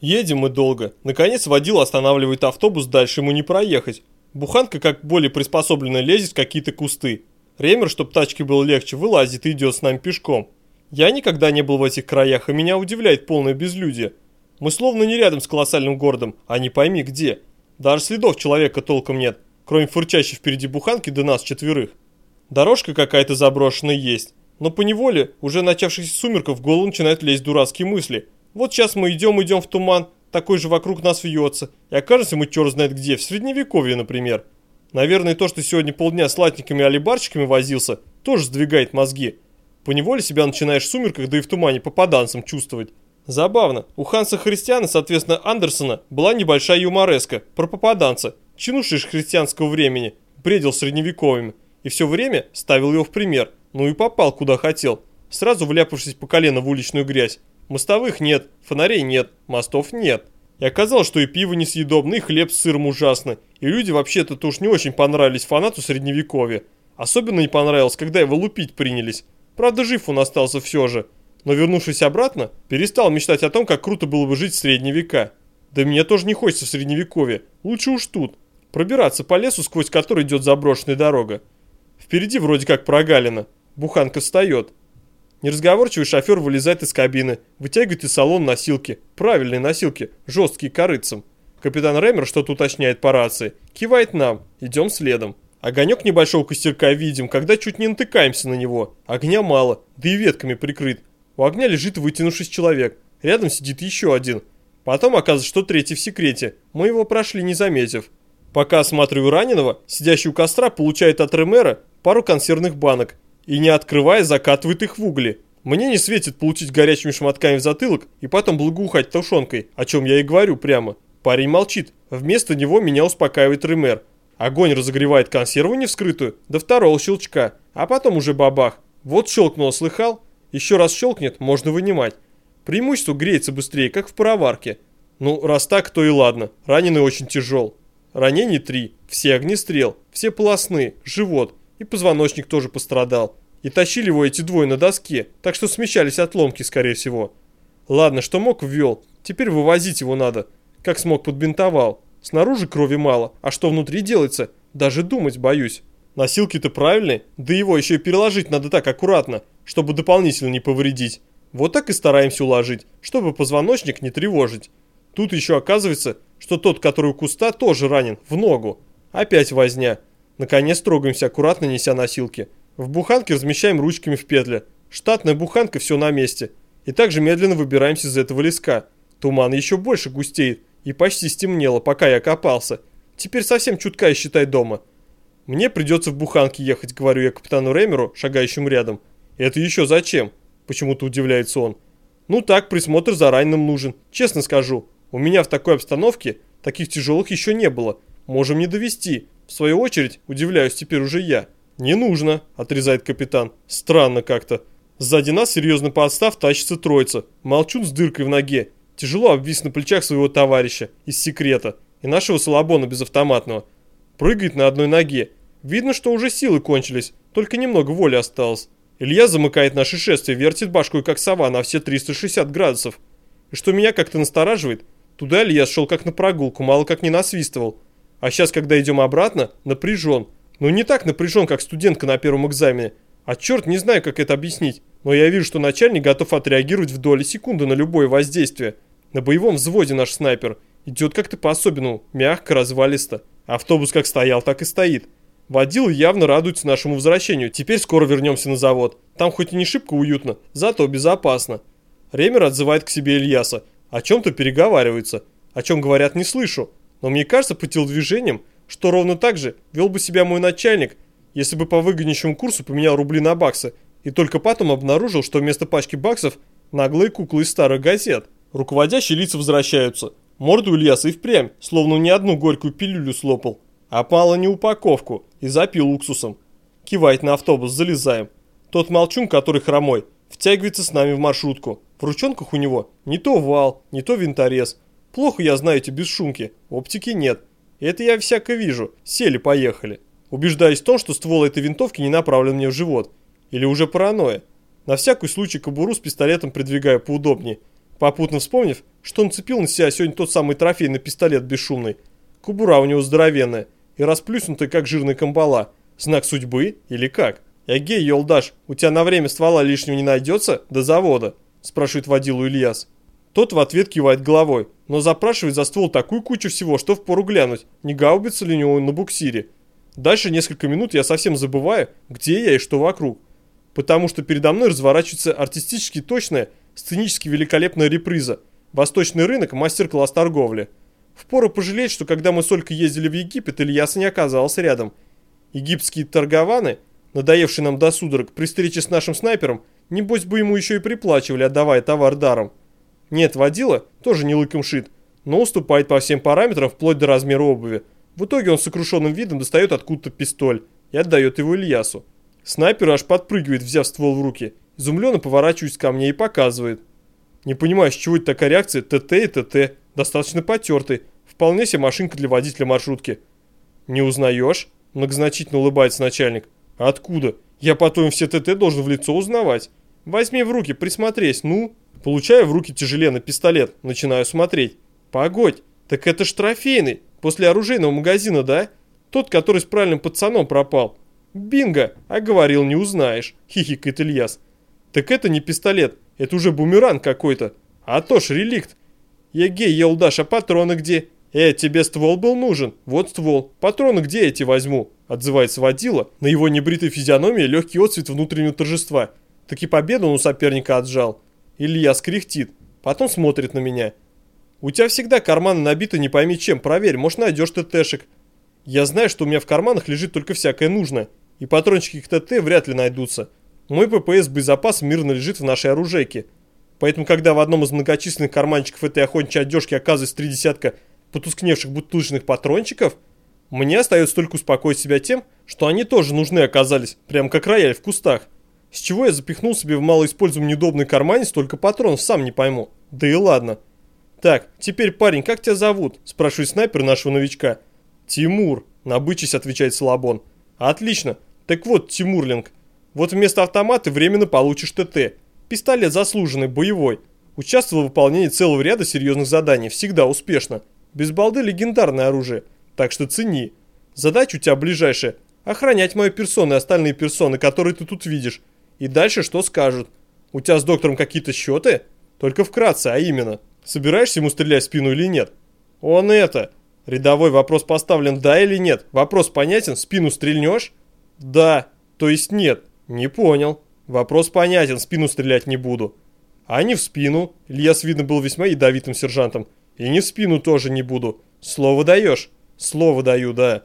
Едем мы долго. Наконец водил останавливает автобус, дальше ему не проехать. Буханка, как более приспособленная, лезет в какие-то кусты. Ремер, чтоб тачке было легче, вылазит и идет с нами пешком. Я никогда не был в этих краях, и меня удивляет полное безлюдие. Мы словно не рядом с колоссальным городом, а не пойми где. Даже следов человека толком нет, кроме фурчащей впереди буханки до нас четверых. Дорожка какая-то заброшенная есть, но поневоле, уже начавшихся сумерков, в голову начинают лезть дурацкие мысли. Вот сейчас мы идем-идем в туман, такой же вокруг нас вьется, и окажемся мы черт знает где, в средневековье, например. Наверное, то, что сегодня полдня с латниками и алибарщиками возился, тоже сдвигает мозги. Поневоле себя начинаешь в сумерках, да и в тумане попаданцем чувствовать. Забавно, у Ханса Христиана, соответственно Андерсона, была небольшая юмореска про попаданца, чинувший христианского времени, бредил средневековыми, и все время ставил его в пример, ну и попал куда хотел, сразу вляпавшись по колено в уличную грязь. Мостовых нет, фонарей нет, мостов нет. И оказалось, что и пиво несъедобно, и хлеб с сыром ужасно, и люди вообще-то уж не очень понравились фанату средневековья. Особенно не понравилось, когда его лупить принялись. Правда, жив он остался все же но вернувшись обратно, перестал мечтать о том, как круто было бы жить в средние века. Да мне тоже не хочется в средневековье, лучше уж тут. Пробираться по лесу, сквозь который идет заброшенная дорога. Впереди вроде как прогалина, буханка встает. Неразговорчивый шофер вылезает из кабины, вытягивает из салона носилки, правильные носилки, жесткие корыцем. Капитан Ремер что-то уточняет по рации, кивает нам, идем следом. Огонек небольшого костерка видим, когда чуть не натыкаемся на него. Огня мало, да и ветками прикрыт, у огня лежит вытянувшись человек. Рядом сидит еще один. Потом оказывается, что третий в секрете. Мы его прошли, не заметив. Пока осматриваю раненого, сидящий у костра получает от Ремера пару консервных банок и, не открывая, закатывает их в угли. Мне не светит получить горячими шматками в затылок и потом благоухать тушенкой, о чем я и говорю прямо. Парень молчит. Вместо него меня успокаивает Ремер. Огонь разогревает консерву не вскрытую до второго щелчка, а потом уже бабах. Вот щелкнуло, слыхал? Еще раз щелкнет, можно вынимать. Преимущество греется быстрее, как в пароварке. Ну, раз так, то и ладно. Раненый очень тяжел. Ранений три. Все огнестрел, все полосные, живот. И позвоночник тоже пострадал. И тащили его эти двое на доске, так что смещались отломки, скорее всего. Ладно, что мог, ввел. Теперь вывозить его надо. Как смог, подбинтовал. Снаружи крови мало, а что внутри делается, даже думать боюсь. Носилки-то правильные, да его еще и переложить надо так аккуратно, чтобы дополнительно не повредить. Вот так и стараемся уложить, чтобы позвоночник не тревожить. Тут еще оказывается, что тот, который у куста, тоже ранен, в ногу. Опять возня. Наконец трогаемся, аккуратно неся носилки. В буханке размещаем ручками в петле. Штатная буханка, все на месте. И также медленно выбираемся из этого леска. Туман еще больше густеет, и почти стемнело, пока я копался. Теперь совсем чутка и считай дома. Мне придется в буханке ехать, говорю я капитану Ремеру, шагающему рядом. «Это еще зачем?» – почему-то удивляется он. «Ну так, присмотр за раненым нужен. Честно скажу, у меня в такой обстановке таких тяжелых еще не было. Можем не довести. В свою очередь, удивляюсь теперь уже я». «Не нужно», – отрезает капитан. «Странно как-то. Сзади нас серьезно подстав тащится троица. Молчун с дыркой в ноге. Тяжело обвис на плечах своего товарища из секрета и нашего салабона безавтоматного. Прыгает на одной ноге. Видно, что уже силы кончились, только немного воли осталось. Илья замыкает наше шествие, вертит башкой как сова на все 360 градусов. И что меня как-то настораживает, туда Илья шел как на прогулку, мало как не насвистывал. А сейчас, когда идем обратно, напряжен. Ну не так напряжен, как студентка на первом экзамене. А черт, не знаю, как это объяснить. Но я вижу, что начальник готов отреагировать в доли секунды на любое воздействие. На боевом взводе наш снайпер. Идет как-то по-особенному, мягко, развалисто. Автобус как стоял, так и стоит. Водил явно радуется нашему возвращению. Теперь скоро вернемся на завод. Там хоть и не шибко уютно, зато безопасно. Ремер отзывает к себе Ильяса. О чем-то переговаривается. О чем говорят, не слышу. Но мне кажется по телодвижениям, что ровно так же вел бы себя мой начальник, если бы по выгоднейшему курсу поменял рубли на баксы. И только потом обнаружил, что вместо пачки баксов наглые куклы из старых газет. Руководящие лица возвращаются. Морду Ильяса и впрямь, словно не одну горькую пилюлю слопал. А мало не упаковку и запил уксусом. Кивает на автобус, залезаем. Тот молчун, который хромой, втягивается с нами в маршрутку. В ручонках у него не то вал, не то винторез. Плохо я знаю эти бесшумки, оптики нет. Это я всяко вижу. Сели, поехали. Убеждаюсь в том, что ствол этой винтовки не направлен мне в живот. Или уже паранойя. На всякий случай кобуру с пистолетом придвигаю поудобнее, попутно вспомнив, что он цепил на себя сегодня тот самый трофей на пистолет бесшумный. Кубура у него здоровенная и расплюснутая, как жирная камбала. Знак судьбы или как? «Эгей, Йолдаш, у тебя на время ствола лишнего не найдется? До завода?» – спрашивает водилу Ильяс. Тот в ответ кивает головой, но запрашивает за ствол такую кучу всего, что впору глянуть, не гаубится ли у него на буксире. Дальше несколько минут я совсем забываю, где я и что вокруг. Потому что передо мной разворачивается артистически точная, сценически великолепная реприза. Восточный рынок, мастер-класс торговли. Впору пожалеть, что когда мы только ездили в Египет, Ильяса не оказался рядом. Египетские торгованы, надоевшие нам до судорог, при встрече с нашим снайпером, небось бы ему еще и приплачивали, отдавая товар даром. Нет, водила тоже не лыком шит, но уступает по всем параметрам вплоть до размера обуви. В итоге он с сокрушенным видом достает откуда-то пистоль и отдает его Ильясу. Снайпер аж подпрыгивает, взяв ствол в руки. Изумленно поворачиваясь ко мне и показывает. Не понимаю, с чего это такая реакция ТТ и ТТ, достаточно потертый, вполне себе машинка для водителя маршрутки. Не узнаешь? Многозначительно улыбается начальник. Откуда? Я потом все ТТ должен в лицо узнавать. Возьми в руки, присмотрись, ну. Получаю в руки тяжеленный пистолет, начинаю смотреть. Погодь, так это ж трофейный, после оружейного магазина, да? Тот, который с правильным пацаном пропал. Бинго, а говорил, не узнаешь, хихикает Ильяс. Так это не пистолет, это уже бумеранг какой-то. А то ж реликт. Егей, Елдаш, а патроны где? Э, тебе ствол был нужен? Вот ствол. Патроны где эти возьму? Отзывается водила. На его небритой физиономии легкий отцвет внутреннего торжества. Так и победу он у соперника отжал. Илья скряхтит, потом смотрит на меня. «У тебя всегда карманы набиты не пойми чем, проверь, может найдешь ТТшек». Я знаю, что у меня в карманах лежит только всякое нужное, и патрончики к ТТ вряд ли найдутся. Мой ППС боезапас мирно лежит в нашей оружейке. Поэтому, когда в одном из многочисленных карманчиков этой охотничьей одежки оказывается три десятка потускневших бутылочных патрончиков, мне остается только успокоить себя тем, что они тоже нужны оказались, прям как рояль в кустах. С чего я запихнул себе в малоиспользуемый неудобный кармане столько патронов, сам не пойму. Да и ладно. Так, теперь, парень, как тебя зовут? Спрашивает снайпер нашего новичка. Тимур, набычись, отвечает Салабон. Отлично. Так вот, Тимурлинг, вот вместо автомата временно получишь ТТ. Пистолет заслуженный, боевой. Участвовал в выполнении целого ряда серьезных заданий, всегда успешно. Без балды легендарное оружие, так что цени. Задача у тебя ближайшая – охранять мою персону и остальные персоны, которые ты тут видишь. И дальше что скажут? У тебя с доктором какие-то счеты? Только вкратце, а именно. Собираешься ему стрелять в спину или нет? Он это. Рядовой вопрос поставлен да или нет. Вопрос понятен, в спину стрельнешь? Да. То есть нет. Не понял. Вопрос понятен, в спину стрелять не буду. А не в спину. Ильяс, видно, был весьма ядовитым сержантом. И не в спину тоже не буду. Слово даешь? Слово даю, да.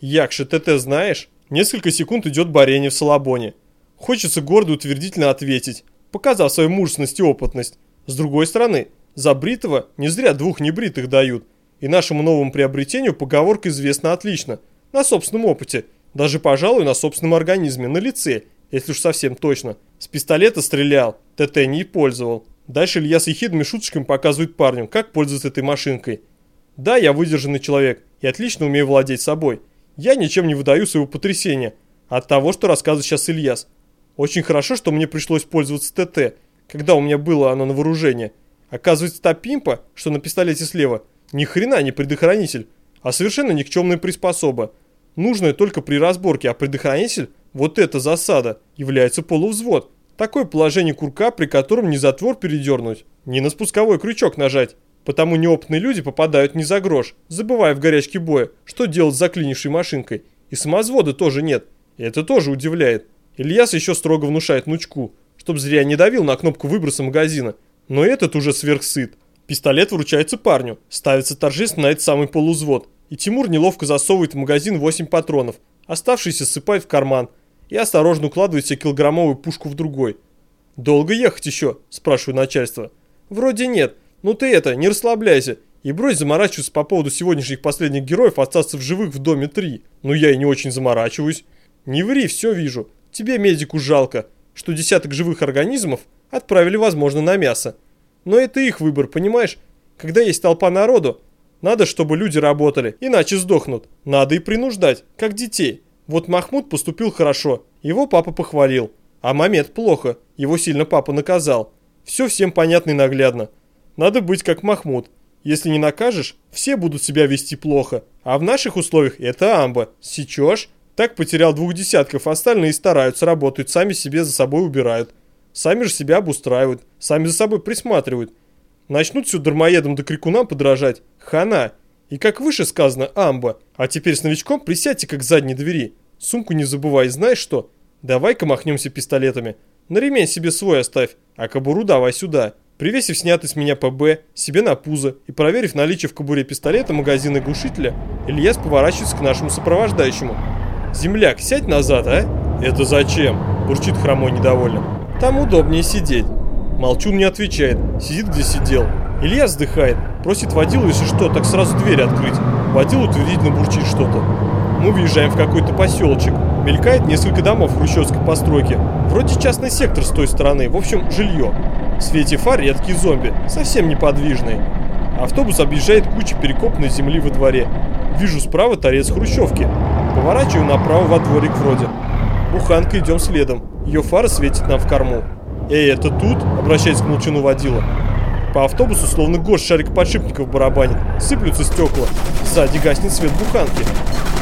Якши, ТТ знаешь? Несколько секунд идет борение в Салабоне. Хочется гордо утвердительно ответить, показав свою мужественность и опытность. С другой стороны, за бритого не зря двух небритых дают. И нашему новому приобретению поговорка известна отлично. На собственном опыте. Даже, пожалуй, на собственном организме, на лице, если уж совсем точно. С пистолета стрелял, ТТ не пользовал. Дальше Илья с ехидными шуточками показывает парню, как пользоваться этой машинкой. Да, я выдержанный человек и отлично умею владеть собой. Я ничем не выдаю своего потрясения от того, что рассказывает сейчас Ильяс. Очень хорошо, что мне пришлось пользоваться ТТ, когда у меня было оно на вооружении. Оказывается, та пимпа, что на пистолете слева, ни хрена не предохранитель, а совершенно никчемная приспособа. Нужная только при разборке, а предохранитель, вот эта засада, является полувзвод. Такое положение курка, при котором ни затвор передернуть, ни на спусковой крючок нажать. Потому неопытные люди попадают не за грош, забывая в горячке боя, что делать с заклинившей машинкой. И самозвода тоже нет. И это тоже удивляет. Ильяс еще строго внушает внучку, чтоб зря не давил на кнопку выброса магазина. Но этот уже сверхсыт. Пистолет вручается парню, ставится торжественно на этот самый полузвод. И Тимур неловко засовывает в магазин 8 патронов, оставшиеся ссыпает в карман и осторожно укладывает себе килограммовую пушку в другой. «Долго ехать еще?» – спрашиваю начальство. «Вроде нет. Ну ты это, не расслабляйся и брось заморачиваться по поводу сегодняшних последних героев остаться в живых в доме 3. Ну я и не очень заморачиваюсь. Не ври, все вижу. Тебе, медику, жалко, что десяток живых организмов отправили, возможно, на мясо. Но это их выбор, понимаешь? Когда есть толпа народу, надо, чтобы люди работали, иначе сдохнут. Надо и принуждать, как детей. Вот Махмуд поступил хорошо, его папа похвалил. А Мамед плохо, его сильно папа наказал. Все всем понятно и наглядно. Надо быть как Махмуд. Если не накажешь, все будут себя вести плохо. А в наших условиях это амба. Сечешь? Так потерял двух десятков, остальные стараются, работают, сами себе за собой убирают. Сами же себя обустраивают, сами за собой присматривают. Начнут все дармоедам да крикунам подражать. Хана. И как выше сказано, амба. А теперь с новичком присядьте как к задней двери. Сумку не забывай, знаешь что? Давай-ка махнемся пистолетами. На ремень себе свой оставь, а кобуру давай сюда. Привесив снятый с меня ПБ, себе на пузо и проверив наличие в кобуре пистолета, магазина и глушителя, Ильяс поворачивается к нашему сопровождающему. «Земляк, сядь назад, а?» «Это зачем?» – бурчит хромой недовольно. «Там удобнее сидеть». Молчун не отвечает, сидит где сидел. Илья вздыхает, просит водилу, если что, так сразу дверь открыть. Водил утвердительно бурчит что-то. Мы въезжаем в какой-то поселочек. Мелькает несколько домов хрущевской постройки. Вроде частный сектор с той стороны, в общем, жилье. В свете фар редкие зомби, совсем неподвижные. Автобус объезжает кучу перекопанной земли во дворе. Вижу справа торец хрущевки. Поворачиваю направо во дворик вроде. Буханка идем следом. Ее фара светит нам в корму. «Эй, это тут?» – обращаясь к молчану водила. По автобусу словно гош шарик подшипников барабанит. Сыплются стекла. Сзади гаснет свет буханки.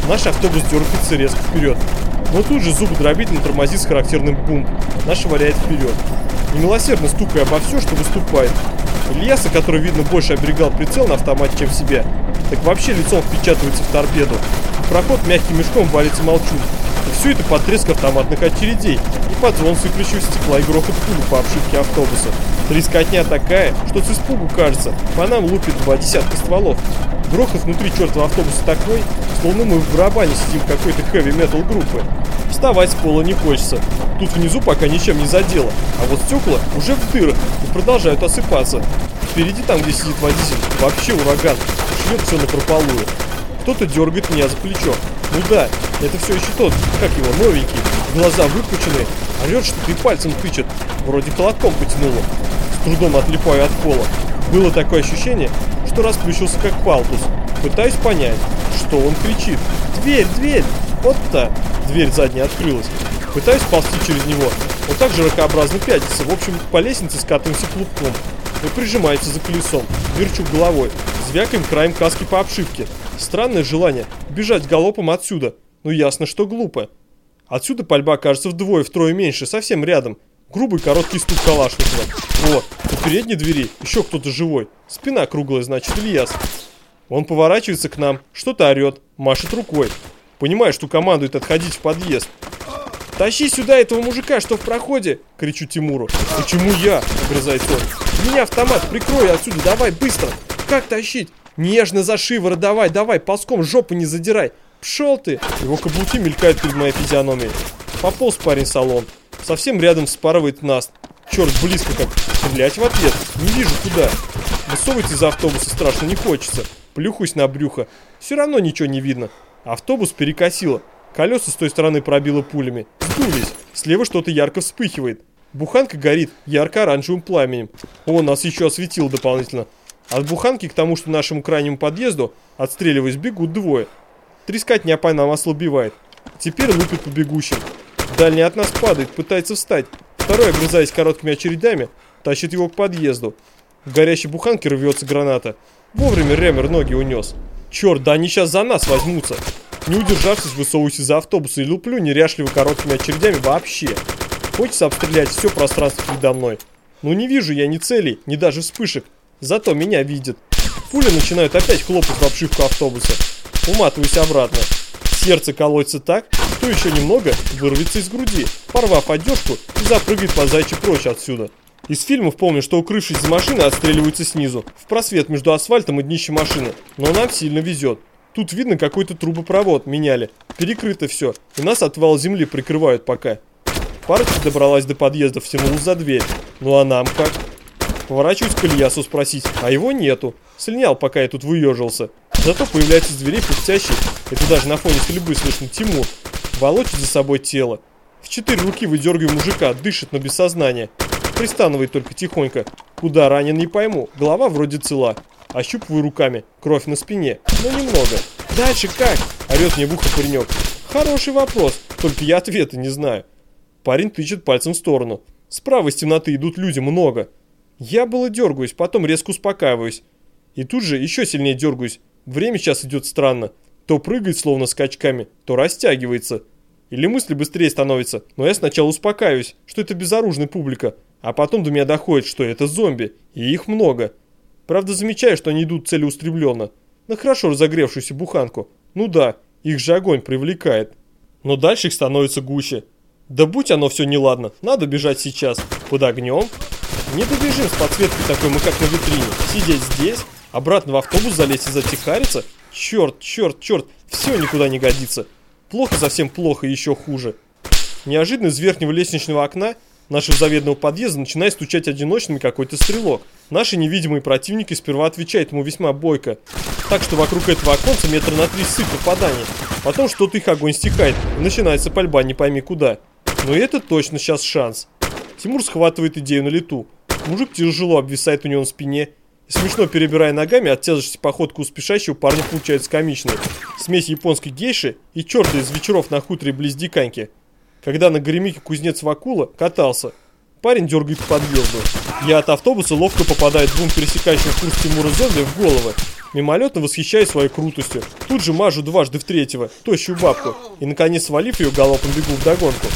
Наш автобус дергается резко вперед. Но тут же зубодробительно тормозит с характерным бум. Наш валяет вперед. Немилосердно стукая обо все, что выступает. Ильяса, который, видно, больше оберегал прицел на автомате, чем себе, так вообще лицом впечатывается в торпеду. Проход мягким мешком валится молчун. И все это под треск автоматных очередей и под звон сыплющего стекла и грохот пули по обшивке автобуса. Трескотня такая, что с испугу кажется, по нам лупит два десятка стволов. Грохот внутри чертова автобуса такой, словно мы в барабане сидим какой-то хэви-метал группы. Вставать с пола не хочется. Тут внизу пока ничем не задело, а вот стекла уже в дырах и продолжают осыпаться. Впереди там, где сидит водитель, вообще ураган, шьет все на прополую. Кто-то дергает меня за плечо. Ну да, это все еще тот, как его, новенький, глаза выпученные, орет что-то и пальцем тычет, вроде колоком потянуло. С трудом отлипаю от пола. Было такое ощущение, что расплющился как палтус. Пытаюсь понять, что он кричит. «Дверь, дверь!» Вот-то! Дверь задняя открылась. Пытаюсь ползти через него. Он так же ракообразно пятится. В общем, по лестнице скатываемся клубком. И прижимается за колесом. Верчу головой. Звякаем краем каски по обшивке. Странное желание бежать галопом отсюда. Но ясно, что глупо. Отсюда пальба кажется вдвое-втрое меньше, совсем рядом. Грубый короткий стук Калашникова. О, у передней двери еще кто-то живой. Спина круглая, значит, Ильяс. Он поворачивается к нам, что-то орет, машет рукой. Понимаю, что командует отходить в подъезд. «Тащи сюда этого мужика, что в проходе!» — кричу Тимуру. «Почему я?» — огрызается он. «Меня автомат, прикрой отсюда, давай, быстро!» «Как тащить?» «Нежно за шиворот, давай, давай, ползком жопу не задирай!» «Пшел ты!» Его каблуки мелькают перед моей физиономией. Пополз парень салон. Совсем рядом спарывает нас. Черт, близко как. Стрелять в ответ. Не вижу куда. Высовывать из автобуса страшно не хочется. Плюхаюсь на брюхо. Все равно ничего не видно. Автобус перекосило. Колеса с той стороны пробило пулями. Сдулись. Слева что-то ярко вспыхивает. Буханка горит ярко-оранжевым пламенем. О, нас еще осветило дополнительно. От буханки к тому, что нашему крайнему подъезду, отстреливаясь, бегут двое. Трескотня по нам ослабевает. Теперь лупит по бегущим. Дальний от нас падает, пытается встать. Второй, огрызаясь короткими очередями, тащит его к подъезду. В горящей буханке рвется граната. Вовремя Ремер ноги унес. Черт, да они сейчас за нас возьмутся. Не удержавшись, высовываюсь из автобуса и луплю неряшливо короткими очередями вообще. Хочется обстрелять все пространство передо мной. Но не вижу я ни целей, ни даже вспышек. Зато меня видят. Пули начинают опять хлопать в обшивку автобуса. Уматываюсь обратно. Сердце колотится так, что еще немного вырвется из груди, порвав одежку и запрыгает по зайчи прочь отсюда. Из фильмов помню, что укрывшись за машиной, отстреливаются снизу, в просвет между асфальтом и днищем машины. Но нам сильно везет. Тут видно какой-то трубопровод меняли. Перекрыто все, и нас отвал земли прикрывают пока. Парочка добралась до подъезда, втянулась за дверь. Ну а нам как? Поворачиваюсь к Ильясу спросить, а его нету. Слинял, пока я тут выежился. Зато появляется из дверей пыхтящий, это даже на фоне стрельбы слышно, Тимур. Волочит за собой тело. В четыре руки выдергиваю мужика, дышит, но без сознания. Пристанывает только тихонько. Куда ранен, не пойму. Голова вроде цела. Ощупываю руками. Кровь на спине. Но немного. Дальше как? Орет мне в ухо паренек. Хороший вопрос. Только я ответа не знаю. Парень тычет пальцем в сторону. Справа из темноты идут люди много. Я было дергаюсь, потом резко успокаиваюсь. И тут же еще сильнее дергаюсь. Время сейчас идет странно. То прыгает словно скачками, то растягивается. Или мысли быстрее становятся, но я сначала успокаиваюсь, что это безоружная публика, а потом до меня доходит, что это зомби, и их много. Правда, замечаю, что они идут целеустремленно. На хорошо разогревшуюся буханку. Ну да, их же огонь привлекает. Но дальше их становится гуще. Да будь оно все неладно, надо бежать сейчас. Под огнем. Не добежим с подсветкой такой мы как на витрине. Сидеть здесь, обратно в автобус залезть и затихариться. Черт, черт, черт, все никуда не годится. Плохо, совсем плохо, еще хуже. Неожиданно из верхнего лестничного окна нашего заведного подъезда начинает стучать одиночными какой-то стрелок. Наши невидимые противники сперва отвечают ему весьма бойко, так что вокруг этого оконца метра на три сыпь попаданий. Потом что-то их огонь стекает, и начинается пальба не пойми куда. Но это точно сейчас шанс. Тимур схватывает идею на лету. Мужик тяжело обвисает у него на спине, и смешно перебирая ногами, от тяжести походка у спешащего парня получается комичной. Смесь японской гейши и черта из вечеров на хуторе близ Диканьки. Когда на горемике кузнец Вакула катался, парень дергает к подъезду. Я от автобуса ловко попадаю двум пересекающим курс Тимура зомби в головы. Мимолетно восхищаюсь своей крутостью. Тут же мажу дважды в третьего, тощую бабку, и наконец свалив ее галопом бегу в догонку.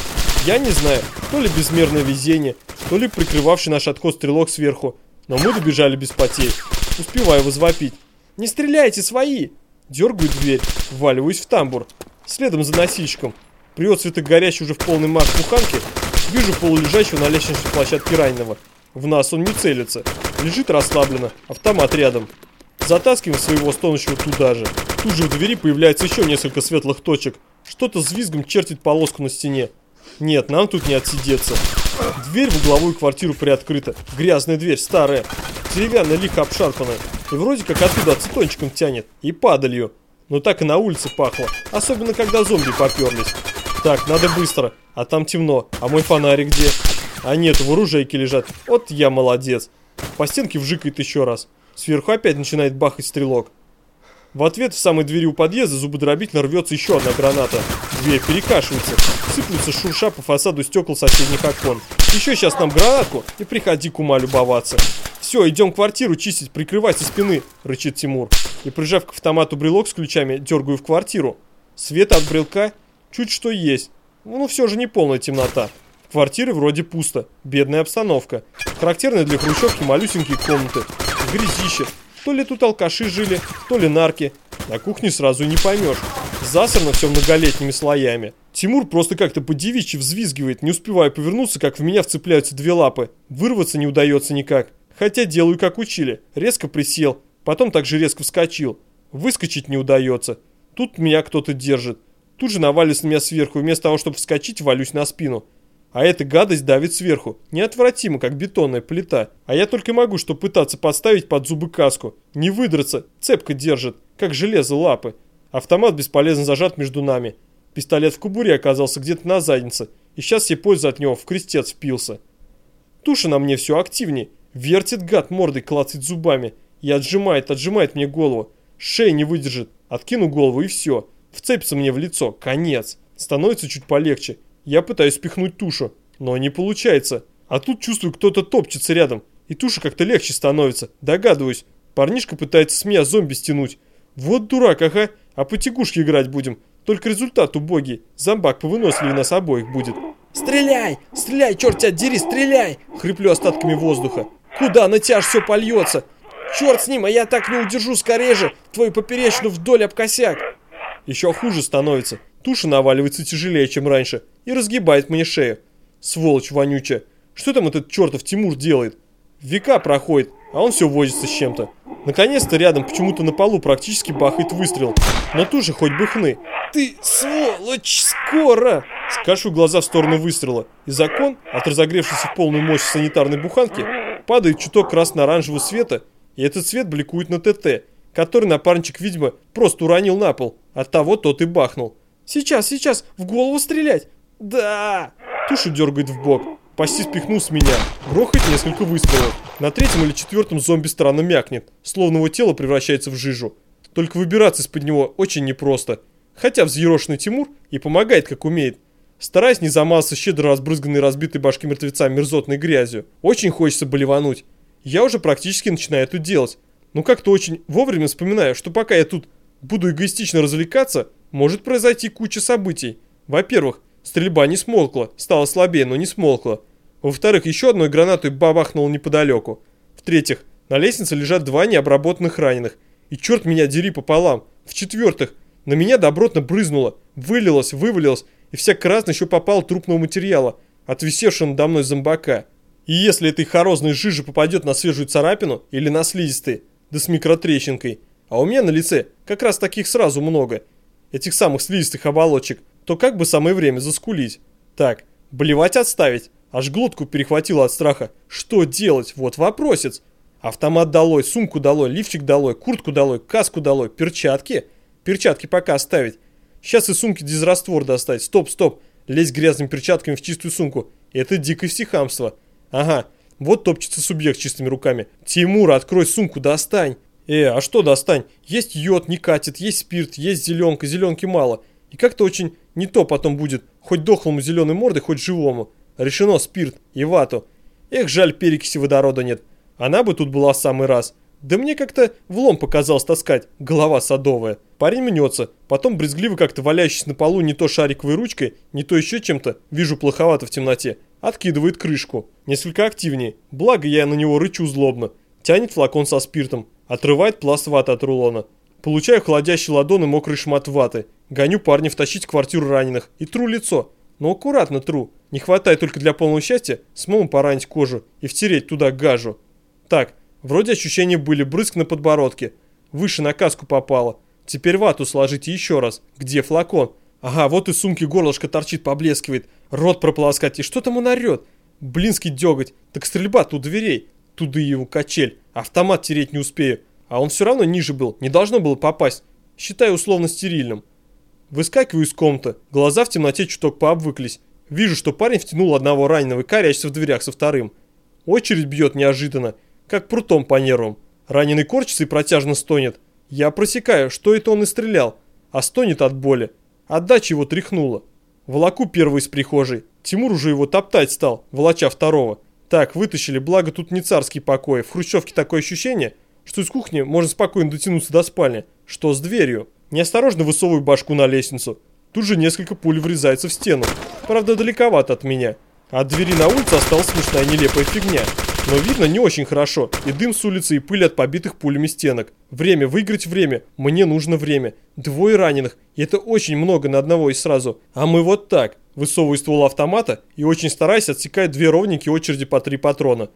Я не знаю, то ли безмерное везение, то ли прикрывавший наш отход стрелок сверху, но мы добежали без потерь. Успеваю возвопить. «Не стреляйте, свои!» Дергаю дверь, вваливаюсь в тамбур. Следом за носильщиком. При отцветах горящей уже в полный маг буханки, вижу полулежащего на лестничной площадке раненого. В нас он не целится. Лежит расслабленно, автомат рядом. Затаскиваем своего стонущего туда же. Тут же в двери появляется еще несколько светлых точек. Что-то с визгом чертит полоску на стене. Нет, нам тут не отсидеться. Дверь в угловую квартиру приоткрыта. Грязная дверь, старая. Деревянная, лихо обшарпанная. И вроде как оттуда ацетончиком тянет. И падалью. Но так и на улице пахло. Особенно, когда зомби поперлись. Так, надо быстро. А там темно. А мой фонарик где? А нет, в оружейке лежат. Вот я молодец. По стенке вжикает еще раз. Сверху опять начинает бахать стрелок. В ответ в самой двери у подъезда зубодробительно рвется еще одна граната. Дверь перекашивается. Сыплются шурша по фасаду стекол соседних окон. Еще сейчас нам гранатку и приходи к ума любоваться. Все, идем квартиру чистить, прикрывать со спины, рычит Тимур. И прижав к автомату брелок с ключами, дергаю в квартиру. Света от брелка чуть что есть. Ну все же не полная темнота. В квартире вроде пусто, бедная обстановка. Характерная для хрущевки малюсенькие комнаты. Грязище, то ли тут алкаши жили, то ли нарки. На кухне сразу не поймешь. Засрано все многолетними слоями. Тимур просто как-то по-девичьи взвизгивает, не успевая повернуться, как в меня вцепляются две лапы. Вырваться не удается никак. Хотя делаю как учили. Резко присел, потом также резко вскочил. Выскочить не удается. Тут меня кто-то держит. Тут же навалится на меня сверху, вместо того, чтобы вскочить, валюсь на спину. А эта гадость давит сверху, неотвратимо, как бетонная плита. А я только могу что пытаться подставить под зубы каску. Не выдраться, цепко держит, как железо лапы. Автомат бесполезно зажат между нами. Пистолет в кубуре оказался где-то на заднице, и сейчас все пользы от него в крестец впился. Туша на мне все активнее. Вертит гад мордой, клацает зубами. И отжимает, отжимает мне голову. Шея не выдержит. Откину голову и все. Вцепится мне в лицо. Конец. Становится чуть полегче. Я пытаюсь спихнуть тушу, но не получается. А тут чувствую, кто-то топчется рядом, и туша как-то легче становится. Догадываюсь. Парнишка пытается с меня зомби стянуть. Вот дурак, ага. А по тягушке играть будем. Только результат убогий. Зомбак повыносливее нас обоих будет. «Стреляй! Стреляй, черт тебя дери, стреляй!» Хриплю остатками воздуха. «Куда на тяж все польется? Черт с ним, а я так не удержу, скорее же! Твою поперечную вдоль об косяк!» Еще хуже становится. Туша наваливается тяжелее, чем раньше, и разгибает мне шею. Сволочь вонючая. Что там этот чертов Тимур делает? Века проходит, а он все возится с чем-то. Наконец-то рядом почему-то на полу практически бахает выстрел. Но Туша хоть бы хны. «Ты сволочь, скоро!» Скашу глаза в сторону выстрела. И закон, от разогревшейся в полную мощь санитарной буханки, падает чуток красно-оранжевого света, и этот свет бликует на ТТ, который напарничек, видимо, просто уронил на пол. Оттого тот и бахнул. Сейчас, сейчас, в голову стрелять. Да! Тушу дергает в бок. Почти спихнул с меня. Грохает несколько выстрелов. На третьем или четвертом зомби странно мякнет, словно его тело превращается в жижу. Только выбираться из-под него очень непросто. Хотя взъерошенный Тимур и помогает как умеет. Стараясь не замазаться щедро разбрызганной разбитой башки мертвеца мерзотной грязью. Очень хочется болевануть. я уже практически начинаю это делать. Но как-то очень вовремя вспоминаю, что пока я тут буду эгоистично развлекаться, может произойти куча событий. Во-первых, стрельба не смолкла, стала слабее, но не смолкла. Во-вторых, еще одной гранатой бабахнуло неподалеку. В-третьих, на лестнице лежат два необработанных раненых. И черт меня дери пополам. В-четвертых, на меня добротно брызнуло, вылилось, вывалилось, и вся красная еще попала трупного материала, отвисевшего надо мной зомбака. И если этой хорозной жижи попадет на свежую царапину или на слизистые, да с микротрещинкой, а у меня на лице как раз таких сразу много, этих самых слизистых оболочек, то как бы самое время заскулить. Так, блевать отставить, аж глотку перехватило от страха. Что делать? Вот вопросец. Автомат долой, сумку долой, лифчик долой, куртку долой, каску долой, перчатки. Перчатки пока оставить. Сейчас из сумки дизраствор достать. Стоп, стоп. Лезть грязными перчатками в чистую сумку. Это дикое всехамство. Ага, вот топчется субъект чистыми руками. Тимур, открой сумку, достань. Э, а что достань? Есть йод, не катит, есть спирт, есть зеленка, зеленки мало. И как-то очень не то потом будет, хоть дохлому зеленой мордой, хоть живому. Решено спирт и вату. Эх, жаль, перекиси водорода нет. Она бы тут была в самый раз. Да мне как-то влом показалось таскать, голова садовая. Парень мнется, потом брезгливо как-то валяющийся на полу не то шариковой ручкой, не то еще чем-то, вижу плоховато в темноте, откидывает крышку. Несколько активнее, благо я на него рычу злобно. Тянет флакон со спиртом, отрывает пласт ваты от рулона. Получаю холодящий ладон и мокрый шмат ваты. Гоню парня втащить в квартиру раненых и тру лицо. Но аккуратно тру. Не хватает только для полного счастья смолом поранить кожу и втереть туда гажу. Так, вроде ощущения были, брызг на подбородке. Выше на каску попало. Теперь вату сложите еще раз. Где флакон? Ага, вот из сумки горлышко торчит, поблескивает. Рот прополоскать. И что там он орет? Блинский деготь. Так стрельба тут дверей. Туды его качель. Автомат тереть не успею. А он все равно ниже был. Не должно было попасть. Считаю условно стерильным. Выскакиваю из комнаты. Глаза в темноте чуток пообвыклись. Вижу, что парень втянул одного раненого и корячится в дверях со вторым. Очередь бьет неожиданно как прутом по нервам. Раненый корчится и протяжно стонет. Я просекаю, что это он и стрелял, а стонет от боли. Отдача его тряхнула. Волоку первый из прихожей. Тимур уже его топтать стал, волоча второго. Так, вытащили, благо тут не царский покой. В хрущевке такое ощущение, что из кухни можно спокойно дотянуться до спальни. Что с дверью? Неосторожно высовываю башку на лестницу. Тут же несколько пуль врезается в стену. Правда, далековато от меня. От двери на улице осталась смешная нелепая фигня. Но видно не очень хорошо, и дым с улицы, и пыль от побитых пулями стенок. Время, выиграть время. Мне нужно время. Двое раненых, и это очень много на одного и сразу. А мы вот так, высовываю ствол автомата и очень стараясь отсекать две ровненькие очереди по три патрона.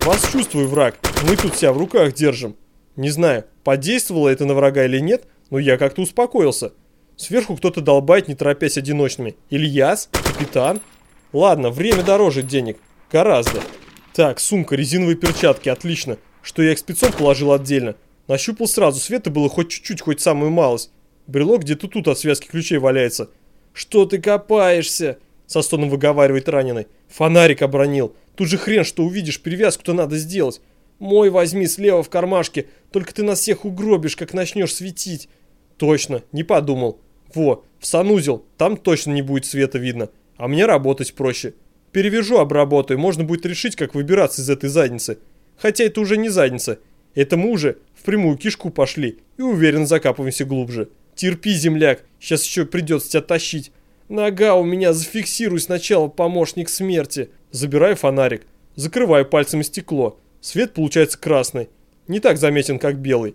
Вас чувствую, враг, мы тут себя в руках держим. Не знаю, подействовало это на врага или нет, но я как-то успокоился. Сверху кто-то долбает, не торопясь одиночными. Ильяс? Капитан? Ладно, время дороже денег. Гораздо. Так, сумка, резиновые перчатки, отлично. Что я их спецом положил отдельно. Нащупал сразу, света было хоть чуть-чуть, хоть самую малость. Брелок где-то тут от связки ключей валяется. «Что ты копаешься?» Со стоном выговаривает раненый. «Фонарик обронил. Тут же хрен, что увидишь, перевязку-то надо сделать. Мой возьми слева в кармашке, только ты нас всех угробишь, как начнешь светить». «Точно, не подумал. Во, в санузел, там точно не будет света видно, а мне работать проще». Перевяжу, обработаю, можно будет решить, как выбираться из этой задницы. Хотя это уже не задница. Это мы уже в прямую кишку пошли и уверен закапываемся глубже. Терпи, земляк, сейчас еще придется тебя тащить. Нога у меня, зафиксируй сначала, помощник смерти. Забираю фонарик, закрываю пальцами стекло. Свет получается красный. Не так заметен, как белый.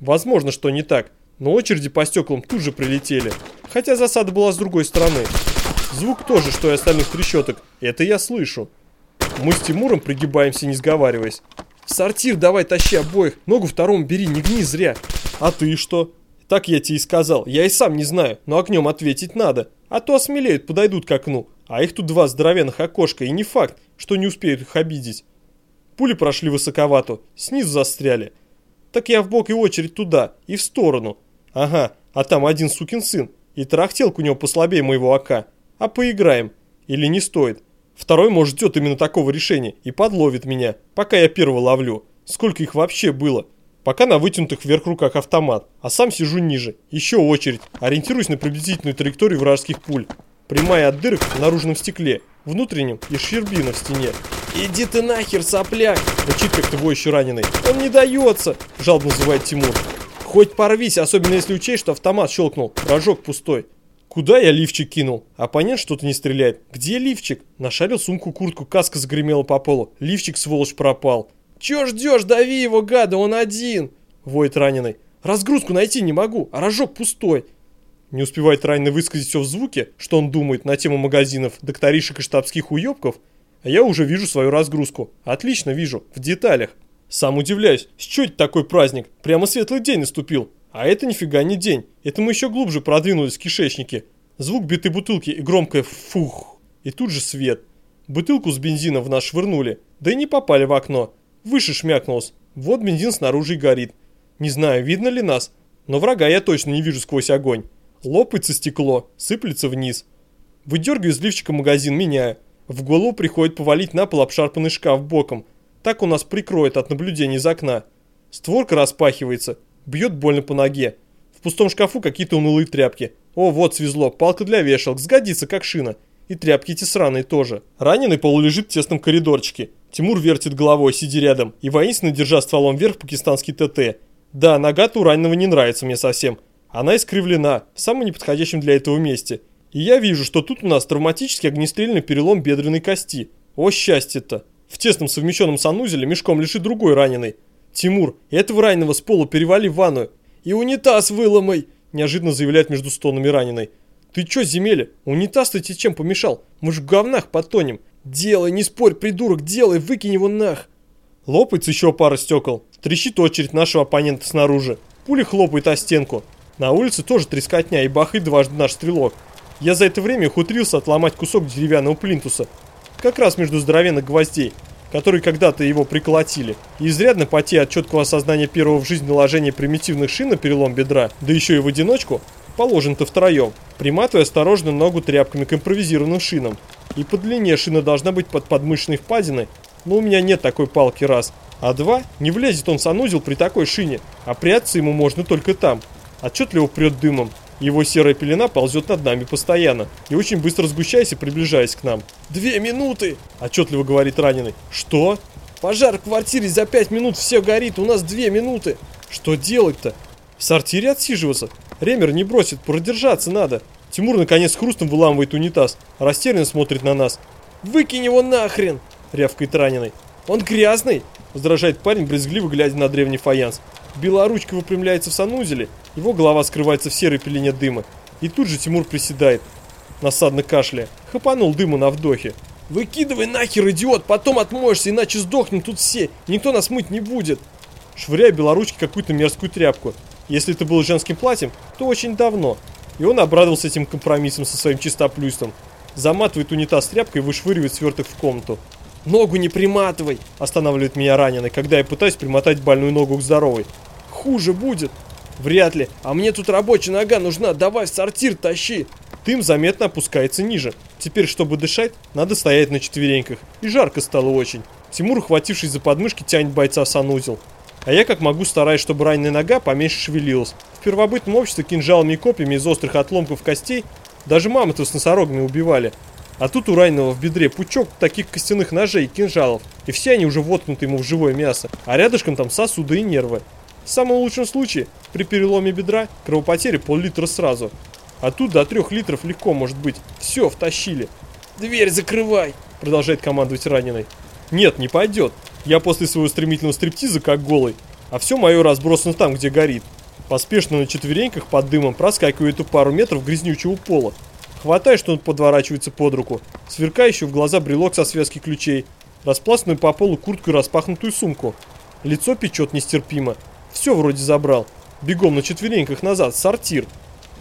Возможно, что не так, но очереди по стеклам тут же прилетели. Хотя засада была с другой стороны. Звук тоже, что и остальных трещоток. Это я слышу. Мы с Тимуром пригибаемся, не сговариваясь. В сортир давай тащи обоих. Ногу второму бери, не гни зря. А ты что? Так я тебе и сказал. Я и сам не знаю, но огнем ответить надо. А то осмелеют, подойдут к окну. А их тут два здоровенных окошка, и не факт, что не успеют их обидеть. Пули прошли высоковато, снизу застряли. Так я в бок и очередь туда, и в сторону. Ага, а там один сукин сын, и тарахтелка у него послабее моего ока а поиграем. Или не стоит. Второй, может, ждет именно такого решения и подловит меня, пока я первого ловлю. Сколько их вообще было? Пока на вытянутых вверх руках автомат, а сам сижу ниже. Еще очередь. Ориентируюсь на приблизительную траекторию вражеских пуль. Прямая от дырок в наружном стекле, внутреннем и щербина в стене. «Иди ты нахер, сопляк!» – рычит как-то воющий раненый. «Он не дается!» – жалобно называет Тимур. «Хоть порвись, особенно если учесть, что автомат щелкнул, рожок пустой». Куда я лифчик кинул? Оппонент что-то не стреляет. Где лифчик? Нашарил сумку, куртку, каска загремела по полу. Лифчик, сволочь, пропал. Чё ждешь? Дави его, гада, он один! Воет раненый. Разгрузку найти не могу, а рожок пустой. Не успевает раненый высказать все в звуке, что он думает на тему магазинов, докторишек и штабских уёбков, а я уже вижу свою разгрузку. Отлично вижу, в деталях. Сам удивляюсь, с чё это такой праздник? Прямо светлый день наступил. А это нифига не день. Это мы еще глубже продвинулись в кишечнике. Звук битой бутылки и громкое фух. И тут же свет. Бутылку с бензином в нас швырнули. Да и не попали в окно. Выше шмякнулось. Вот бензин снаружи и горит. Не знаю, видно ли нас, но врага я точно не вижу сквозь огонь. Лопается стекло, сыплется вниз. Выдергиваю из лифчика магазин, меняю. В голову приходит повалить на пол обшарпанный шкаф боком. Так у нас прикроет от наблюдения из окна. Створка распахивается, бьет больно по ноге. В пустом шкафу какие-то унылые тряпки. О, вот свезло, палка для вешалок, сгодится как шина. И тряпки эти сраные тоже. Раненый полулежит в тесном коридорчике. Тимур вертит головой, сидя рядом, и воинственно держа стволом вверх пакистанский ТТ. Да, нога-то у раненого не нравится мне совсем. Она искривлена, в самом неподходящем для этого месте. И я вижу, что тут у нас травматический огнестрельный перелом бедренной кости. О счастье-то! В тесном совмещенном санузеле мешком лежит другой раненый. Тимур, этого раненого с пола перевали в ванную. И унитаз выломай, неожиданно заявляет между стонами раненый. Ты чё, земеля, унитаз-то тебе чем помешал? Мы ж в говнах потонем. Делай, не спорь, придурок, делай, выкинь его нах. Лопается еще пара стекол. Трещит очередь нашего оппонента снаружи. Пуля хлопает о стенку. На улице тоже трескотня и бахает дважды наш стрелок. Я за это время ухутрился отломать кусок деревянного плинтуса. Как раз между здоровенных гвоздей, которые когда-то его приколотили. И изрядно потея от четкого осознания первого в жизни наложения примитивных шин на перелом бедра, да еще и в одиночку, положен-то втроем. Приматывая осторожно ногу тряпками к импровизированным шинам. И по длине шина должна быть под подмышечной впадиной, но у меня нет такой палки раз. А два, не влезет он в санузел при такой шине, а прятаться ему можно только там. Отчетливо прет дымом. Его серая пелена ползет над нами постоянно и очень быстро сгущаясь и приближаясь к нам. «Две минуты!» – отчетливо говорит раненый. «Что?» «Пожар в квартире за пять минут, все горит, у нас две минуты!» «Что делать-то?» «В сортире отсиживаться? Ремер не бросит, продержаться надо!» Тимур наконец хрустом выламывает унитаз, растерянно смотрит на нас. «Выкинь его нахрен!» – рявкает раненый. «Он грязный!» – возражает парень, брезгливо глядя на древний фаянс. Белоручка выпрямляется в санузеле, его голова скрывается в серой пелене дыма. И тут же Тимур приседает, насадно кашляя. Хапанул дыму на вдохе. «Выкидывай нахер, идиот, потом отмоешься, иначе сдохнем тут все, никто нас мыть не будет!» Швыряя белоручки какую-то мерзкую тряпку. Если это было женским платьем, то очень давно. И он обрадовался этим компромиссом со своим чистоплюйством. Заматывает унитаз тряпкой и вышвыривает сверток в комнату. «Ногу не приматывай!» – останавливает меня раненый, когда я пытаюсь примотать больную ногу к здоровой. «Хуже будет!» «Вряд ли. А мне тут рабочая нога нужна. Давай в сортир тащи!» Дым заметно опускается ниже. Теперь, чтобы дышать, надо стоять на четвереньках. И жарко стало очень. Тимур, ухватившись за подмышки, тянет бойца в санузел. А я как могу стараюсь, чтобы раненая нога поменьше шевелилась. В первобытном обществе кинжалами и копьями из острых отломков костей даже мамонтов с носорогами убивали. А тут у раненого в бедре пучок таких костяных ножей и кинжалов, и все они уже воткнуты ему в живое мясо, а рядышком там сосуды и нервы. В самом лучшем случае, при переломе бедра, кровопотери пол-литра сразу. А тут до трех литров легко может быть. Все, втащили. «Дверь закрывай!» – продолжает командовать раненый. «Нет, не пойдет. Я после своего стремительного стриптиза как голый, а все мое разбросано там, где горит. Поспешно на четвереньках под дымом проскакиваю эту пару метров грязнючего пола. Хватаю, что он подворачивается под руку, сверкающий в глаза брелок со связки ключей, распластанную по полу куртку и распахнутую сумку. Лицо печет нестерпимо. Все вроде забрал. Бегом на четвереньках назад, сортир.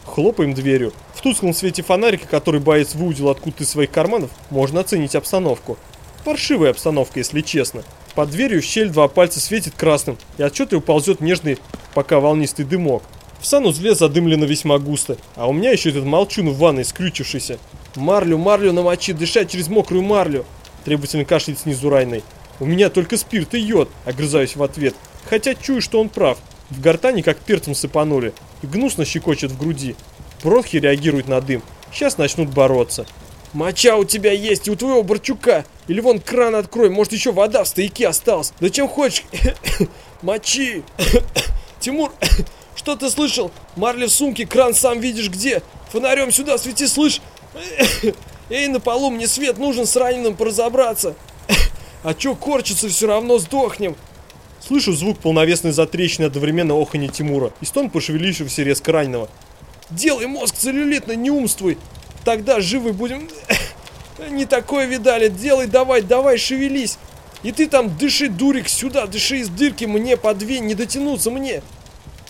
Хлопаем дверью. В тусклом свете фонарика, который боец выудил откуда-то из своих карманов, можно оценить обстановку. Паршивая обстановка, если честно. Под дверью щель два пальца светит красным, и отчетливо ползет нежный, пока волнистый дымок. В санузле задымлено весьма густо, а у меня еще этот молчун в ванной скрючившийся. «Марлю, марлю намочи, дышать через мокрую марлю!» Требовательно кашляет снизу райный. «У меня только спирт и йод!» – огрызаюсь в ответ. Хотя чую, что он прав. В гортани как перцем сыпанули. И гнусно щекочет в груди. Бронхи реагируют на дым. Сейчас начнут бороться. Моча у тебя есть и у твоего Борчука. Или вон кран открой, может еще вода в стояке осталась. Да чем хочешь. Мочи. Тимур, что ты слышал? Марли в сумке, кран сам видишь где. Фонарем сюда свети, слышь. Эй, на полу мне свет нужен с раненым поразобраться. А чё корчится, все равно сдохнем. Слышу звук полновесной затрещины одновременно охани Тимура и стон пошевелившегося резко раненого. Делай мозг целлюлитно, не умствуй. Тогда живы будем. Не такое видали. Делай, давай, давай, шевелись. И ты там дыши, дурик, сюда, дыши из дырки, мне подвинь, не дотянуться мне.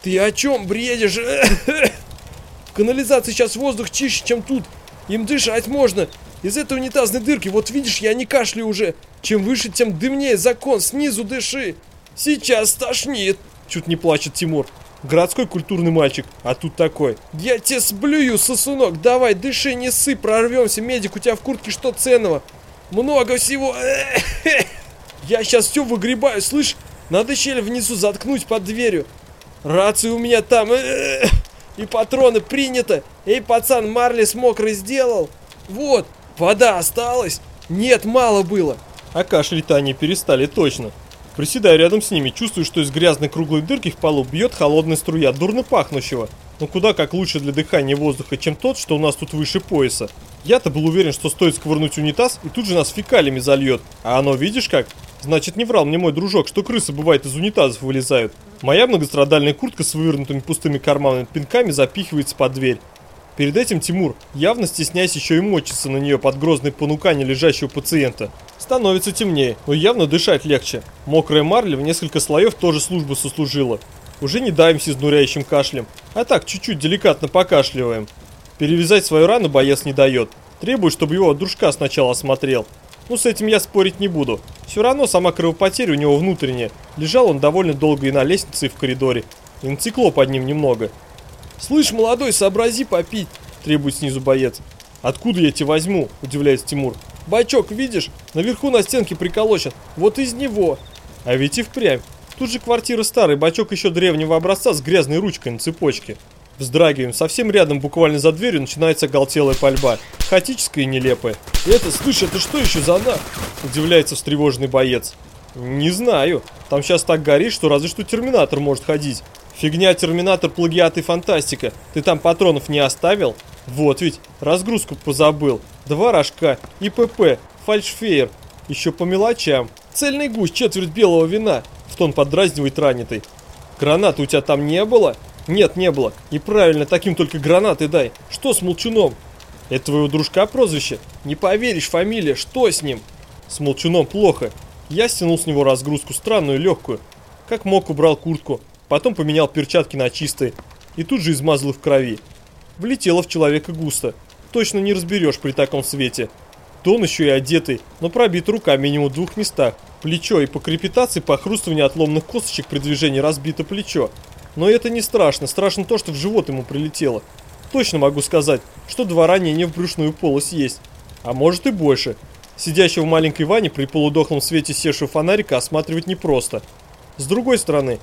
Ты о чем бредишь? В канализации сейчас воздух чище, чем тут. Им дышать можно. Из этой унитазной дырки, вот видишь, я не кашляю уже. Чем выше, тем дымнее закон, снизу дыши. Сейчас тошнит. Чуть не плачет Тимур. Городской культурный мальчик, а тут такой. Я тебе сблюю, сосунок, давай, дыши, не ссы, прорвемся, медик, у тебя в куртке что ценного? Много всего. Я сейчас все выгребаю, слышь? Надо щель внизу заткнуть под дверью. Рация у меня там. И патроны принято. Эй, пацан, Марлис мокрый сделал. Вот, вода осталась. Нет, мало было. А кашлять они перестали точно. Приседаю рядом с ними, чувствую, что из грязной круглой дырки в полу бьет холодная струя, дурно пахнущего. Но куда как лучше для дыхания воздуха, чем тот, что у нас тут выше пояса. Я-то был уверен, что стоит сковырнуть унитаз, и тут же нас фекалиями зальет. А оно видишь как? Значит, не врал мне мой дружок, что крысы бывает из унитазов вылезают. Моя многострадальная куртка с вывернутыми пустыми карманами пинками запихивается под дверь. Перед этим Тимур, явно стесняясь еще и мочится на нее под грозной понукание лежащего пациента. Становится темнее, но явно дышать легче. Мокрая марля в несколько слоев тоже службу сослужила. Уже не давимся изнуряющим кашлем, а так чуть-чуть деликатно покашливаем. Перевязать свою рану боец не дает. Требует, чтобы его дружка сначала осмотрел. Ну, с этим я спорить не буду. Все равно сама кровопотеря у него внутренняя. Лежал он довольно долго и на лестнице, и в коридоре. И натекло под ним немного. «Слышь, молодой, сообрази попить!» – требует снизу боец. «Откуда я тебе возьму?» – удивляется Тимур. «Бачок, видишь? Наверху на стенке приколочен. Вот из него!» А ведь и впрямь. Тут же квартира старая, бачок еще древнего образца с грязной ручкой на цепочке. Вздрагиваем. Совсем рядом, буквально за дверью, начинается оголтелая пальба. Хаотическая и нелепая. «Это, слышь, это что еще за на?» Удивляется встревоженный боец. «Не знаю. Там сейчас так горит, что разве что терминатор может ходить. Фигня, терминатор, плагиат и фантастика. Ты там патронов не оставил? Вот ведь, разгрузку позабыл. Два рожка, ИПП, фальшфейер. Еще по мелочам. Цельный гусь, четверть белого вина. В тон подразнивает ранитый. Гранаты у тебя там не было? Нет, не было. И правильно, таким только гранаты дай. Что с Молчуном? Это твоего дружка прозвище? Не поверишь, фамилия, что с ним? С Молчуном плохо. Я стянул с него разгрузку, странную, легкую. Как мог, убрал куртку. Потом поменял перчатки на чистые. И тут же измазал их в крови. Влетело в человека густо. Точно не разберешь при таком свете. То он еще и одетый, но пробит рука минимум в двух местах. Плечо и по крепитации похрустывание отломных косточек при движении разбито плечо. Но это не страшно, страшно то, что в живот ему прилетело. Точно могу сказать, что два ранения в брюшную полость есть. А может и больше. Сидящего в маленькой ванне при полудохлом свете севшего фонарика осматривать непросто. С другой стороны,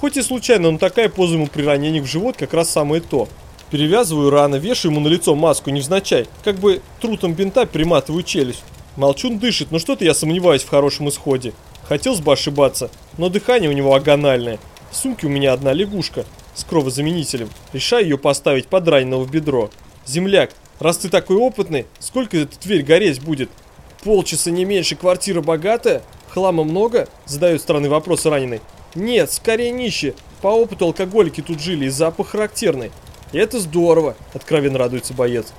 Хоть и случайно, но такая поза ему при ранении в живот как раз самое то. Перевязываю раны, вешаю ему на лицо маску невзначай, как бы трутом бинта приматываю челюсть. Молчун дышит, но что-то я сомневаюсь в хорошем исходе. Хотелось бы ошибаться, но дыхание у него агональное. В сумке у меня одна лягушка с кровозаменителем. Решаю ее поставить под раненого в бедро. Земляк, раз ты такой опытный, сколько эта дверь гореть будет? Полчаса не меньше, квартира богатая? Хлама много? Задают странный вопрос раненый. Нет, скорее нищие. По опыту алкоголики тут жили, и запах характерный. И это здорово, откровенно радуется боец.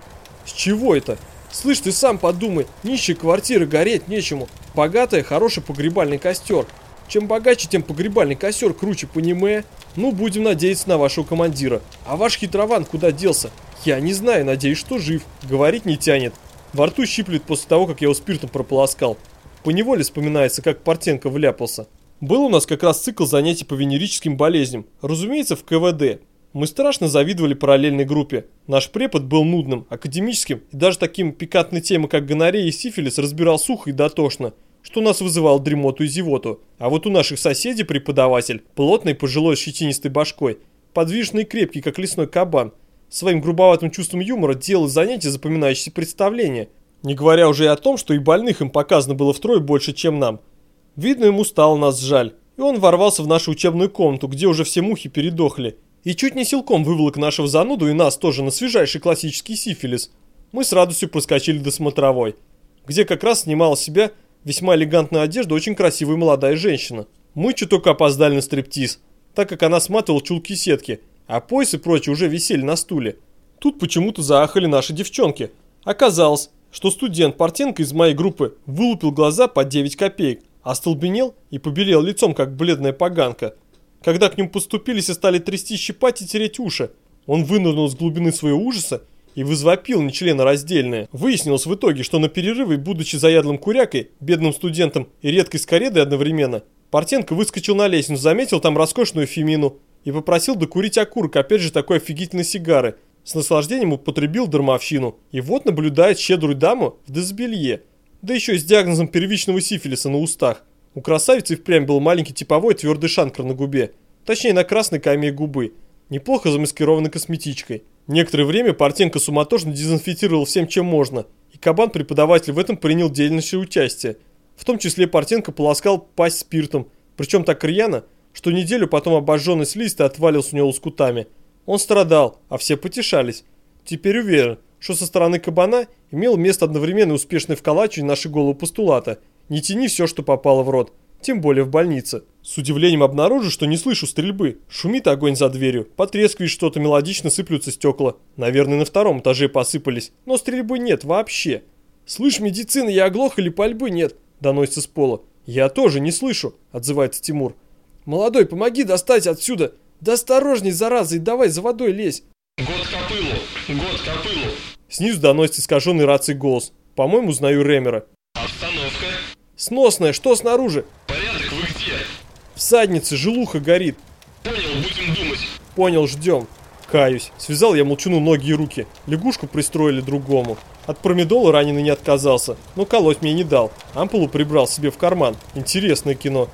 С чего это? Слышь, ты сам подумай, нищие квартиры гореть нечему. Богатая, хороший погребальный костер. Чем богаче, тем погребальный костер круче, понимая? Ну, будем надеяться на вашего командира. А ваш хитрован куда делся? Я не знаю, надеюсь, что жив. Говорить не тянет. Во рту щиплет после того, как я его спиртом прополоскал. Поневоле вспоминается, как Портенко вляпался. Был у нас как раз цикл занятий по венерическим болезням, разумеется, в КВД. Мы страшно завидовали параллельной группе. Наш препод был нудным, академическим и даже таким пикантной темы, как гонорея и сифилис, разбирал сухо и дотошно, что нас вызывал дремоту и зевоту. А вот у наших соседей преподаватель, плотный пожилой щетинистой башкой, подвижный и крепкий, как лесной кабан, своим грубоватым чувством юмора делал занятия запоминающиеся представления. Не говоря уже и о том, что и больных им показано было втрое больше, чем нам. Видно, ему стало нас жаль, и он ворвался в нашу учебную комнату, где уже все мухи передохли, и чуть не силком выволок нашего зануду и нас тоже на свежайший классический сифилис. Мы с радостью проскочили до смотровой, где как раз снимала себя весьма элегантную одежду очень красивая молодая женщина. Мы чуток опоздали на стриптиз, так как она сматывала чулки сетки, а пояс и прочее уже висели на стуле. Тут почему-то заахали наши девчонки. Оказалось, что студент Портенко из моей группы вылупил глаза по 9 копеек, остолбенел и побелел лицом, как бледная поганка. Когда к нему подступились и стали трясти, щипать и тереть уши, он вынырнул с глубины своего ужаса и возвопил нечленораздельное. Выяснилось в итоге, что на перерыве, будучи заядлым курякой, бедным студентом и редкой скоредой одновременно, Портенко выскочил на лестницу, заметил там роскошную фемину и попросил докурить окурок, опять же такой офигительной сигары. С наслаждением употребил дармовщину. И вот наблюдает щедрую даму в дезбелье. Да еще и с диагнозом первичного сифилиса на устах. У красавицы впрямь был маленький типовой твердый шанкр на губе. Точнее, на красной каме губы. Неплохо замаскированной косметичкой. Некоторое время Портенко суматошно дезинфицировал всем, чем можно. И кабан-преподаватель в этом принял дельнейшее участие. В том числе Портенко полоскал пасть спиртом. Причем так рьяно, что неделю потом обожженный слизистый отвалился у него лоскутами. Он страдал, а все потешались. Теперь уверен, что со стороны кабана имел место одновременно успешное вколачивание нашей голову постулата «Не тяни все, что попало в рот», тем более в больнице. С удивлением обнаружу, что не слышу стрельбы. Шумит огонь за дверью, потрескивает что-то, мелодично сыплются стекла. Наверное, на втором этаже посыпались, но стрельбы нет вообще. «Слышь, медицина, я оглох или пальбы нет?» – доносится с пола. «Я тоже не слышу», – отзывается Тимур. «Молодой, помоги достать отсюда! Да осторожней, зараза, и давай за водой лезь!» «Год копылу! Год копылу!» Снизу доносится искаженный рацией голос. По-моему, узнаю Ремера. «Обстановка?» «Сносная, что снаружи?» «Порядок, вы где?» «В заднице, желуха горит». «Понял, будем думать». «Понял, ждем». Каюсь. Связал я молчуну ноги и руки. Лягушку пристроили другому. От промедола раненый не отказался, но колоть мне не дал. Ампулу прибрал себе в карман. Интересное кино.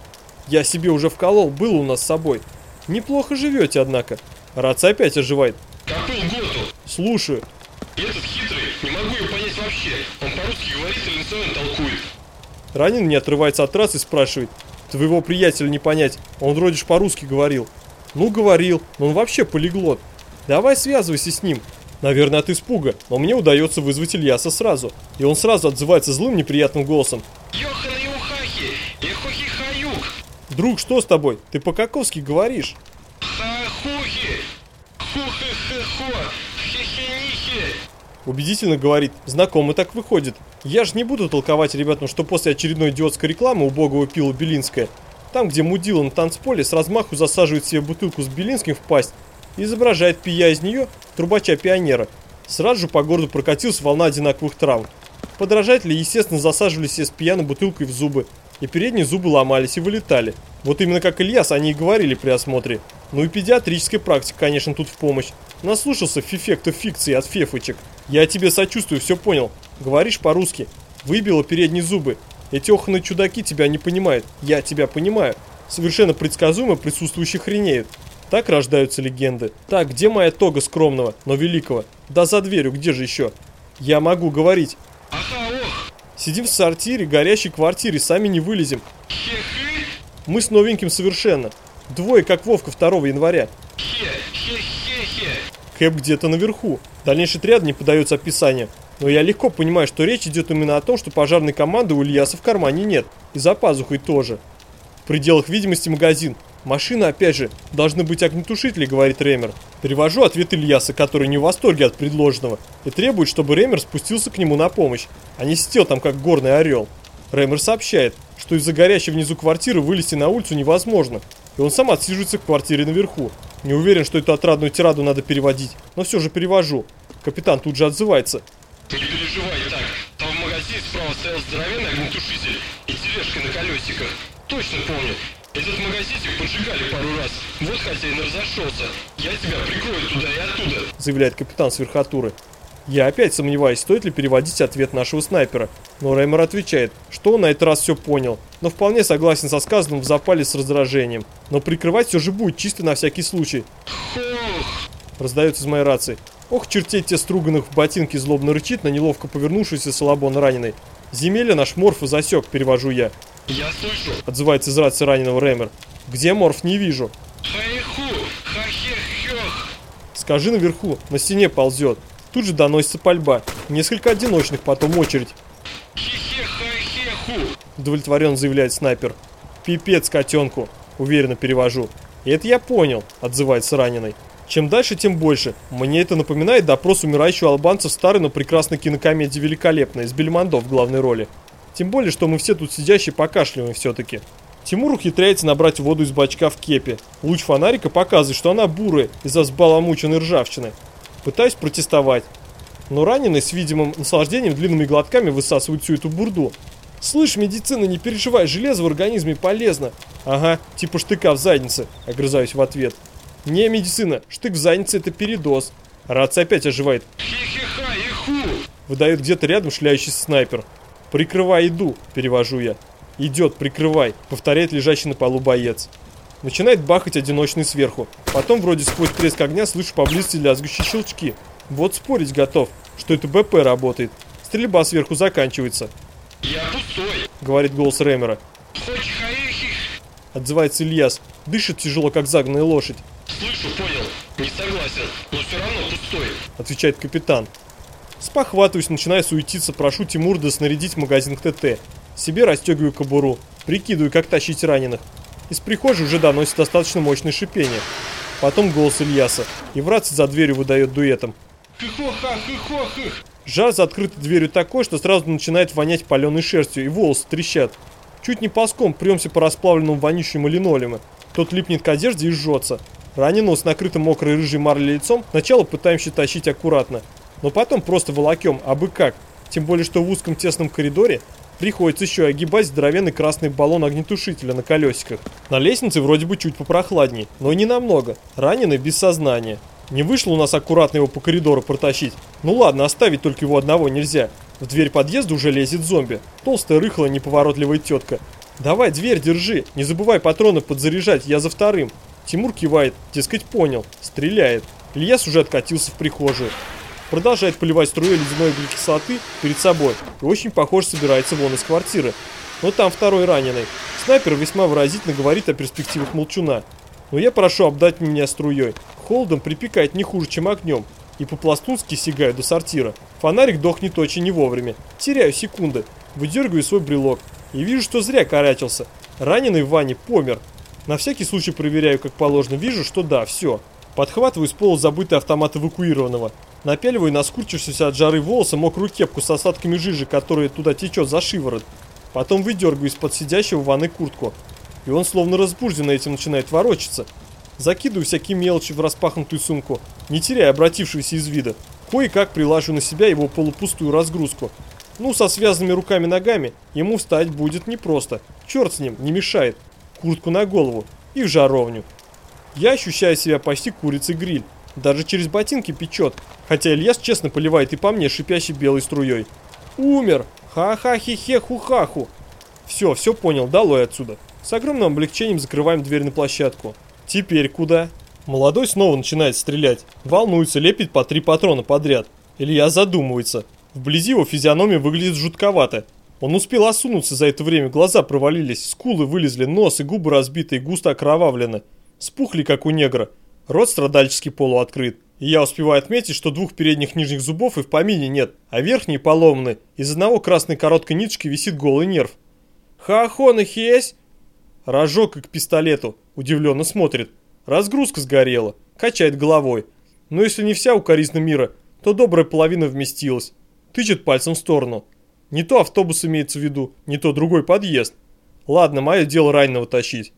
Я себе уже вколол, был у нас с собой. Неплохо живете, однако. Рация опять оживает. Копыл Готу. Этот хитрый, не могу его понять вообще. Он по-русски говорит или национально толкует. Раненый не отрывается от рации и спрашивает. Твоего приятеля не понять, он вроде ж по-русски говорил. Ну, говорил, но он вообще полиглот. Давай связывайся с ним. Наверное, от испуга, но мне удается вызвать Ильяса сразу. И он сразу отзывается злым неприятным голосом. Йохана Юхахи, Ихохи Хаюк, Друг, что с тобой? Ты по-каковски говоришь? Убедительно говорит, знакомо так выходит. Я же не буду толковать ребятам, что после очередной идиотской рекламы убогого пила Белинская, там, где мудила на танцполе, с размаху засаживает себе бутылку с Белинским в пасть изображает, пия из нее, трубача-пионера. Сразу же по городу прокатилась волна одинаковых травм. Подражатели, естественно, засаживали себе с пьяной бутылкой в зубы, и передние зубы ломались и вылетали. Вот именно как Ильяс они и говорили при осмотре. Ну и педиатрическая практика, конечно, тут в помощь. Наслушался фифектов фикции от фефочек. Я тебе сочувствую, все понял. Говоришь по-русски. Выбило передние зубы. Эти оханые чудаки тебя не понимают. Я тебя понимаю. Совершенно предсказуемо присутствующие хренеют. Так рождаются легенды. Так, где моя тога скромного, но великого? Да за дверью, где же еще? Я могу говорить. Сидим в сортире, горящей квартире, сами не вылезем. Мы с новеньким совершенно. Двое, как Вовка 2 января. Кэп где-то наверху. Дальнейший отряд не подается описанию. Но я легко понимаю, что речь идет именно о том, что пожарной команды у Ильяса в кармане нет. И за пазухой тоже. В пределах видимости магазин. Машина, опять же, должны быть огнетушители, говорит Ремер. Перевожу ответ Ильяса, который не в восторге от предложенного, и требует, чтобы Ремер спустился к нему на помощь, а не сидел там как горный орел. Ремер сообщает, что из-за горящей внизу квартиры вылезти на улицу невозможно, и он сам отсиживается в квартире наверху. Не уверен, что эту отрадную тираду надо переводить, но все же перевожу. Капитан тут же отзывается. Ты не переживай так. Там в магазине справа стоял здоровенный огнетушитель и тележка на колесиках. Точно помню. Этот магазинчик поджигали пару раз. Вот хозяин разошелся. Я тебя прикрою туда и оттуда. заявляет капитан с верхотуры. Я опять сомневаюсь, стоит ли переводить ответ нашего снайпера. Но Реймер отвечает, что он на этот раз все понял, но вполне согласен со сказанным в запале с раздражением. Но прикрывать все же будет, чисто на всякий случай. Раздается из моей рации. Ох, чертей те струганных в ботинке злобно рычит на неловко повернувшийся Салабон раненый. Земелья наш морф и засек, перевожу я. Я слышу. Отзывается из рации раненого Рэмер. Где морф, не вижу. Скажи наверху, на стене ползет. Тут же доносится пальба. Несколько одиночных, потом очередь. Удовлетворенно заявляет снайпер. Пипец котенку. Уверенно перевожу. И это я понял, отзывается раненый. Чем дальше, тем больше. Мне это напоминает допрос умирающего албанца в старой, но прекрасной кинокомедии «Великолепная» с Бельмондо в главной роли. Тем более, что мы все тут сидящие покашливаем все-таки. Тимур ухитряется набрать воду из бачка в кепе. Луч фонарика показывает, что она бурая из-за взбаламученной ржавчины. Пытаюсь протестовать. Но раненый с видимым наслаждением длинными глотками высасывает всю эту бурду. «Слышь, медицина, не переживай, железо в организме полезно». «Ага, типа штыка в заднице», — огрызаюсь в ответ. «Не, медицина, штык в заднице это передоз». Рация опять оживает. Выдает где-то рядом шляющийся снайпер. «Прикрывай, иду», — перевожу я. «Идет, прикрывай», — повторяет лежащий на полу боец. Начинает бахать одиночный сверху. Потом вроде сквозь треск огня слышу поблизости лязгущие щелчки. Вот спорить готов, что это БП работает. Стрельба сверху заканчивается, Я пустой. говорит голос Рэмера. Хоть хаехих. Отзывается Ильяс. Дышит тяжело, как загнанная лошадь, Слышу, понял. Не согласен, но все равно пустой. отвечает капитан. Спохватываюсь, начинаю суетиться, прошу Тимурда снарядить магазин к ТТ. Себе расстегиваю кобуру, прикидываю, как тащить раненых. Из прихожей уже доносит достаточно мощное шипение. Потом голос Ильяса, и в рации за дверью выдает дуэтом. Жар за открытой дверью такой, что сразу начинает вонять паленой шерстью, и волосы трещат. Чуть не ползком премся по расплавленному вонищему линолеуму. Тот липнет к одежде и жжется. Раненого с накрытым мокрой рыжей марлей лицом сначала пытаемся тащить аккуратно, но потом просто волокем, а бы как. Тем более, что в узком тесном коридоре приходится еще огибать здоровенный красный баллон огнетушителя на колесиках. На лестнице вроде бы чуть попрохладней, но не намного. Раненый без сознания. Не вышло у нас аккуратно его по коридору протащить. Ну ладно, оставить только его одного нельзя. В дверь подъезда уже лезет зомби. Толстая, рыхлая, неповоротливая тетка. «Давай, дверь держи, не забывай патроны подзаряжать, я за вторым». Тимур кивает, дескать, понял, стреляет. Ильяс уже откатился в прихожую. Продолжает поливать струей ледяной кислоты перед собой и очень похоже собирается вон из квартиры. Но там второй раненый. Снайпер весьма выразительно говорит о перспективах молчуна. Но я прошу обдать меня струей. Холодом припекает не хуже, чем огнем. И по-пластунски сигаю до сортира. Фонарик дохнет очень не вовремя. Теряю секунды. Выдергиваю свой брелок. И вижу, что зря каратился. Раненый в ванне помер. На всякий случай проверяю, как положено. Вижу, что да, все. Подхватываю с пола забытый автомат эвакуированного. Напяливаю на скручившуюся от жары волосы мокрую кепку с остатками жижи, которая туда течет за шиворот. Потом выдергиваю из-под сидящего в ванной куртку. И он словно разбужденно этим начинает ворочаться. Закидываю всякие мелочи в распахнутую сумку, не теряя обратившегося из вида. Кое-как прилажу на себя его полупустую разгрузку. Ну, со связанными руками-ногами ему встать будет непросто. Черт с ним, не мешает. Куртку на голову и в жаровню. Я ощущаю себя почти курицей-гриль. Даже через ботинки печет. Хотя Ильяс честно поливает и по мне шипящей белой струей. Умер! Ха-ха-хи-хе-ху-хаху! Все, все понял, долой отсюда. С огромным облегчением закрываем дверь на площадку. Теперь куда? Молодой снова начинает стрелять. Волнуется, лепит по три патрона подряд. Илья задумывается. Вблизи его физиономия выглядит жутковато. Он успел осунуться за это время, глаза провалились, скулы вылезли, нос и губы разбиты и густо окровавлены. Спухли, как у негра. Рот страдальчески полуоткрыт. И я успеваю отметить, что двух передних нижних зубов и в помине нет, а верхние поломаны. Из одного красной короткой ниточки висит голый нерв. «Хахон их есть?» Рожок к пистолету. Удивленно смотрит. Разгрузка сгорела. Качает головой. Но если не вся укоризна мира, то добрая половина вместилась. Тычет пальцем в сторону. Не то автобус имеется в виду, не то другой подъезд. Ладно, мое дело раненого тащить.